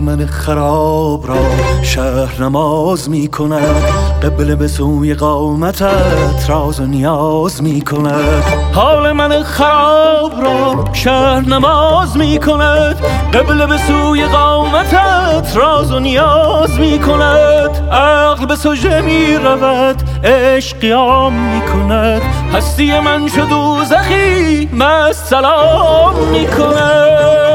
من خراب را شهر نماز می کند. قبل به سوی قامتت راز و نیاز می کند. حال من خراب را شهر نماز می کند. قبل به سوی قامتت راز و نیاز می کند. عقل به سجده می رود عشق قیام می کند. هستی من شد دوزخی مست سلام می کند.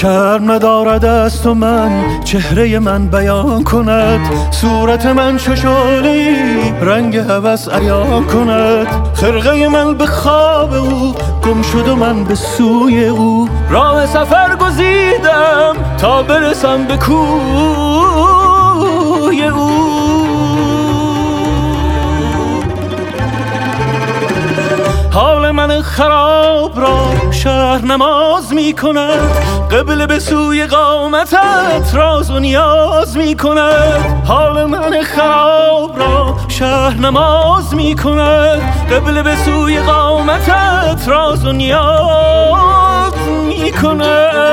شرم ندارد از تو من چهره من بیان کند. صورت من ششالی رنگ هوس عیان کند. خرقه من به خواب او گم شد و من به سوی او. راه سفر گزیدم تا برسم به کوی او. حال من خراب را شهر نماز می کند قبل به سوی قامتت راز و نیاز می کند حال من خراب را شهر نماز می کند قبل به سوی قامتت راز و نیاز می کند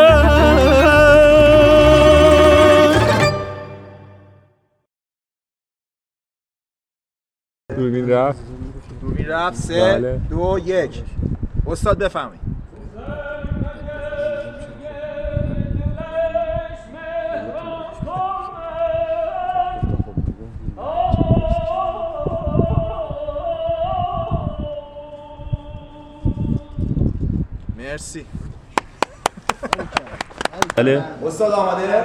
دوربین رفت. دوربین رفت. سه بله. دو یک. استاد بفهمید مرسی. بله. استاد آماده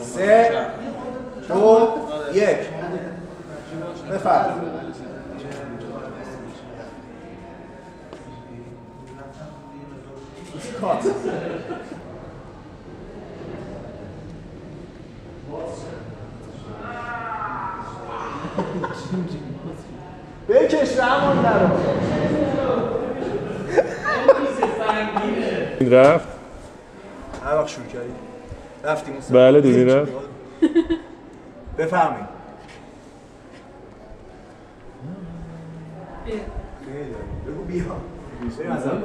سه دو یک. بفرمایید. کات. بکش رحمان درو این رفت؟ هر وقت شروع کردی. رفتیم بله، دوربین رفت. بفرمایید. بگو بیا. اول